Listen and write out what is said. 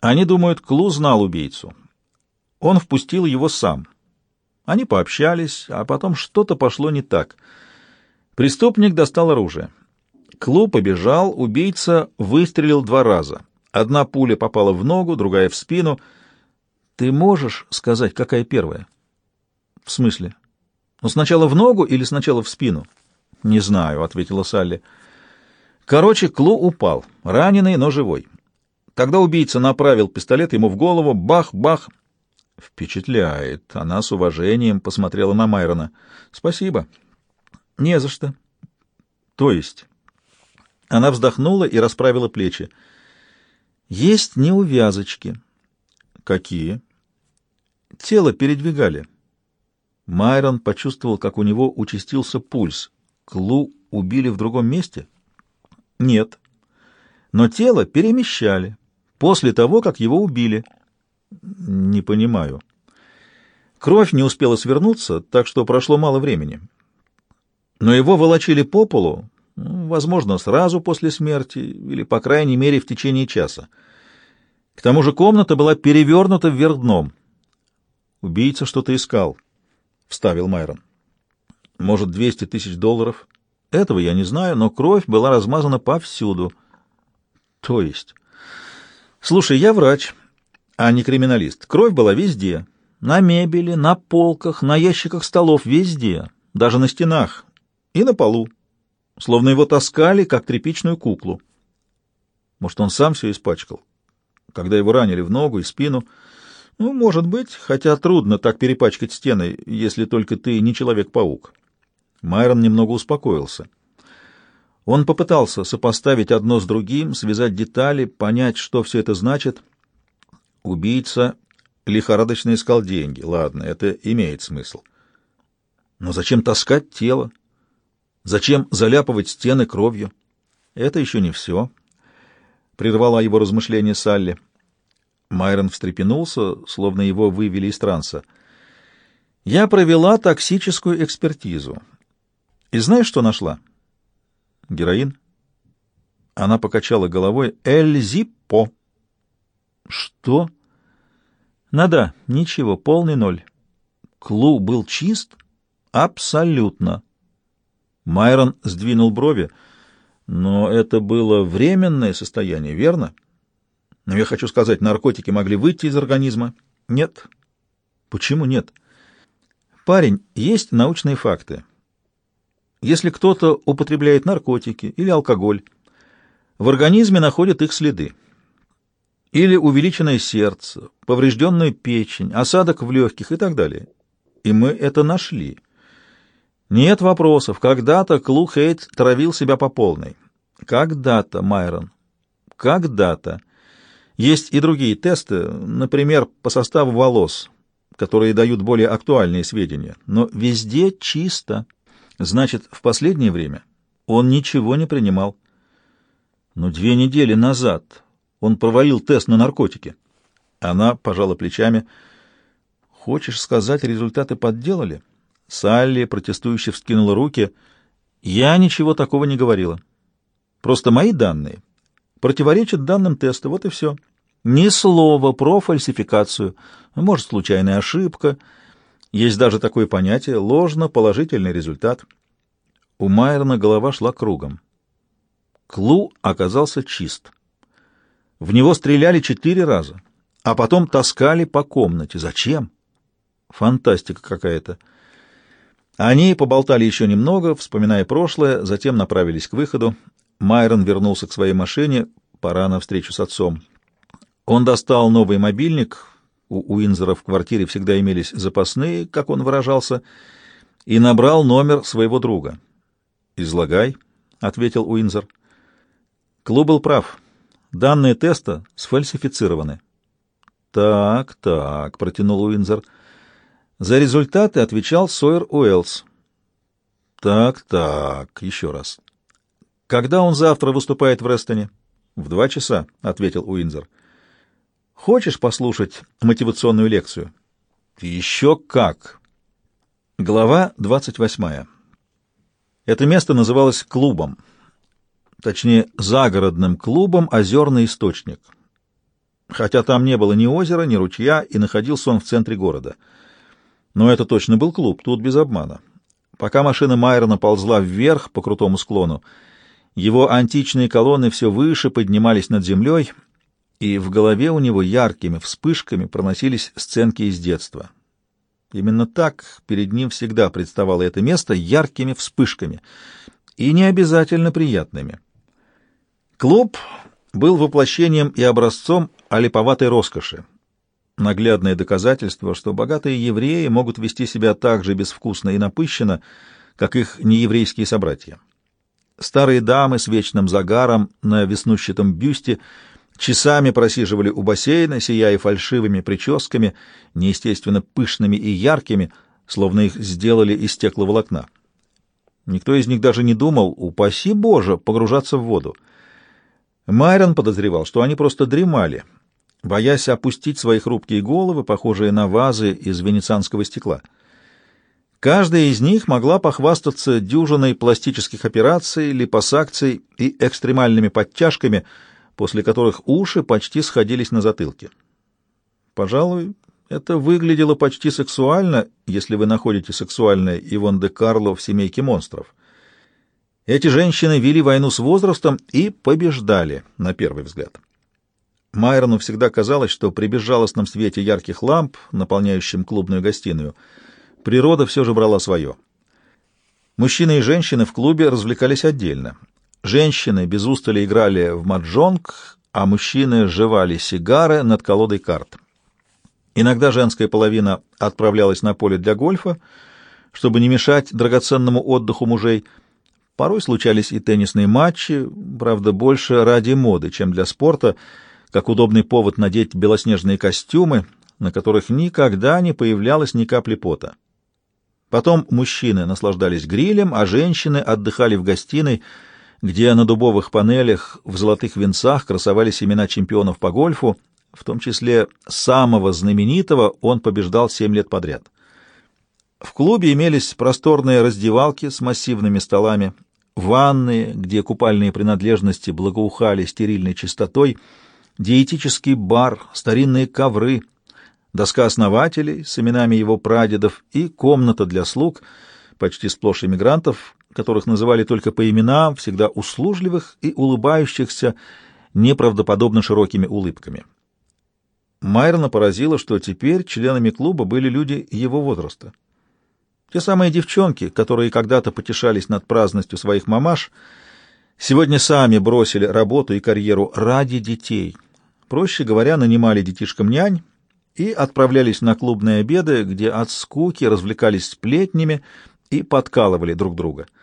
Они думают, Клу знал убийцу. Он впустил его сам. Они пообщались, а потом что-то пошло не так. Преступник достал оружие. Клу побежал, убийца выстрелил два раза. Одна пуля попала в ногу, другая в спину. Ты можешь сказать, какая первая? В смысле? Ну, сначала в ногу или сначала в спину? Не знаю, ответила Салли. Короче, Клу упал, раненый, но живой. Тогда убийца направил пистолет ему в голову, бах-бах. Впечатляет. Она с уважением посмотрела на Майрона. Спасибо. Не за что. То есть... Она вздохнула и расправила плечи. Есть неувязочки. Какие? Тело передвигали. Майрон почувствовал, как у него участился пульс. Клу убили в другом месте? Нет. Но тело перемещали после того, как его убили. Не понимаю. Кровь не успела свернуться, так что прошло мало времени. Но его волочили по полу, возможно, сразу после смерти или, по крайней мере, в течение часа. К тому же комната была перевернута вверх дном. «Убийца что-то искал», — вставил Майрон. «Может, двести тысяч долларов?» «Этого я не знаю, но кровь была размазана повсюду». «То есть?» «Слушай, я врач, а не криминалист. Кровь была везде. На мебели, на полках, на ящиках столов, везде. Даже на стенах и на полу словно его таскали, как тряпичную куклу. Может, он сам все испачкал, когда его ранили в ногу и спину. Ну, может быть, хотя трудно так перепачкать стены, если только ты не Человек-паук. Майрон немного успокоился. Он попытался сопоставить одно с другим, связать детали, понять, что все это значит. Убийца лихорадочно искал деньги. Ладно, это имеет смысл. Но зачем таскать тело? Зачем заляпывать стены кровью? Это еще не все. Прервала его размышления Салли. Майрон встрепенулся, словно его вывели из транса. Я провела токсическую экспертизу. И знаешь, что нашла? Героин. Она покачала головой. Эльзипо. Что? Нада, ничего, полный ноль. Клу был чист? Абсолютно. Майрон сдвинул брови. Но это было временное состояние, верно? Но я хочу сказать, наркотики могли выйти из организма. Нет. Почему нет? Парень, есть научные факты. Если кто-то употребляет наркотики или алкоголь, в организме находят их следы. Или увеличенное сердце, поврежденная печень, осадок в легких и так далее. И мы это нашли. Нет вопросов. Когда-то Клу Хейт травил себя по полной. Когда-то, Майрон. Когда-то. Есть и другие тесты, например, по составу волос, которые дают более актуальные сведения. Но везде чисто. Значит, в последнее время он ничего не принимал. Но две недели назад он провалил тест на наркотики. Она пожала плечами. «Хочешь сказать, результаты подделали?» Салли протестующе вскинула руки. «Я ничего такого не говорила. Просто мои данные противоречат данным теста, вот и все. Ни слова про фальсификацию. Может, случайная ошибка. Есть даже такое понятие — ложно-положительный результат». У Майерна голова шла кругом. Клу оказался чист. В него стреляли четыре раза, а потом таскали по комнате. Зачем? Фантастика какая-то. Они поболтали еще немного, вспоминая прошлое, затем направились к выходу. Майрон вернулся к своей машине, пора на встречу с отцом. Он достал новый мобильник, у Уинзера в квартире всегда имелись запасные, как он выражался, и набрал номер своего друга. «Излагай», — ответил Уинзер. Клуб был прав. Данные теста сфальсифицированы. «Так, так», — протянул Уинзер, — за результаты отвечал Сойер Уэллс. Так, так, еще раз. Когда он завтра выступает в Рестоне? В два часа, ответил Уинзер. Хочешь послушать мотивационную лекцию? Еще как. Глава двадцать восьмая. Это место называлось клубом, точнее, загородным клубом «Озерный источник». хотя там не было ни озера, ни ручья, и находился он в центре города. Но это точно был клуб, тут без обмана. Пока машина Майрона ползла вверх по крутому склону, его античные колонны все выше поднимались над землей, и в голове у него яркими вспышками проносились сценки из детства. Именно так перед ним всегда представало это место яркими вспышками, и не обязательно приятными. Клуб был воплощением и образцом олиповатой роскоши. Наглядное доказательство, что богатые евреи могут вести себя так же безвкусно и напыщенно, как их нееврейские собратья. Старые дамы с вечным загаром на веснущатом бюсте часами просиживали у бассейна, сияя фальшивыми прическами, неестественно пышными и яркими, словно их сделали из стекловолокна. Никто из них даже не думал, упаси Боже, погружаться в воду. Майрон подозревал, что они просто дремали, боясь опустить свои хрупкие головы, похожие на вазы из венецианского стекла. Каждая из них могла похвастаться дюжиной пластических операций, липосакций и экстремальными подтяжками, после которых уши почти сходились на затылке. Пожалуй, это выглядело почти сексуально, если вы находите сексуальное Ивон де Карло в «Семейке монстров». Эти женщины вели войну с возрастом и побеждали, на первый взгляд. Майрону всегда казалось, что при безжалостном свете ярких ламп, наполняющем клубную гостиную, природа все же брала свое. Мужчины и женщины в клубе развлекались отдельно. Женщины без устали играли в маджонг, а мужчины жевали сигары над колодой карт. Иногда женская половина отправлялась на поле для гольфа, чтобы не мешать драгоценному отдыху мужей. Порой случались и теннисные матчи, правда, больше ради моды, чем для спорта — как удобный повод надеть белоснежные костюмы, на которых никогда не появлялось ни капли пота. Потом мужчины наслаждались грилем, а женщины отдыхали в гостиной, где на дубовых панелях в золотых венцах красовались имена чемпионов по гольфу, в том числе самого знаменитого он побеждал семь лет подряд. В клубе имелись просторные раздевалки с массивными столами, ванны, где купальные принадлежности благоухали стерильной чистотой — диетический бар, старинные ковры, доска основателей с именами его прадедов и комната для слуг, почти сплошь иммигрантов, которых называли только по именам, всегда услужливых и улыбающихся неправдоподобно широкими улыбками. Майрона поразило, что теперь членами клуба были люди его возраста. Те самые девчонки, которые когда-то потешались над праздностью своих мамаш, сегодня сами бросили работу и карьеру ради детей — Проще говоря, нанимали детишкам нянь и отправлялись на клубные обеды, где от скуки развлекались сплетнями и подкалывали друг друга —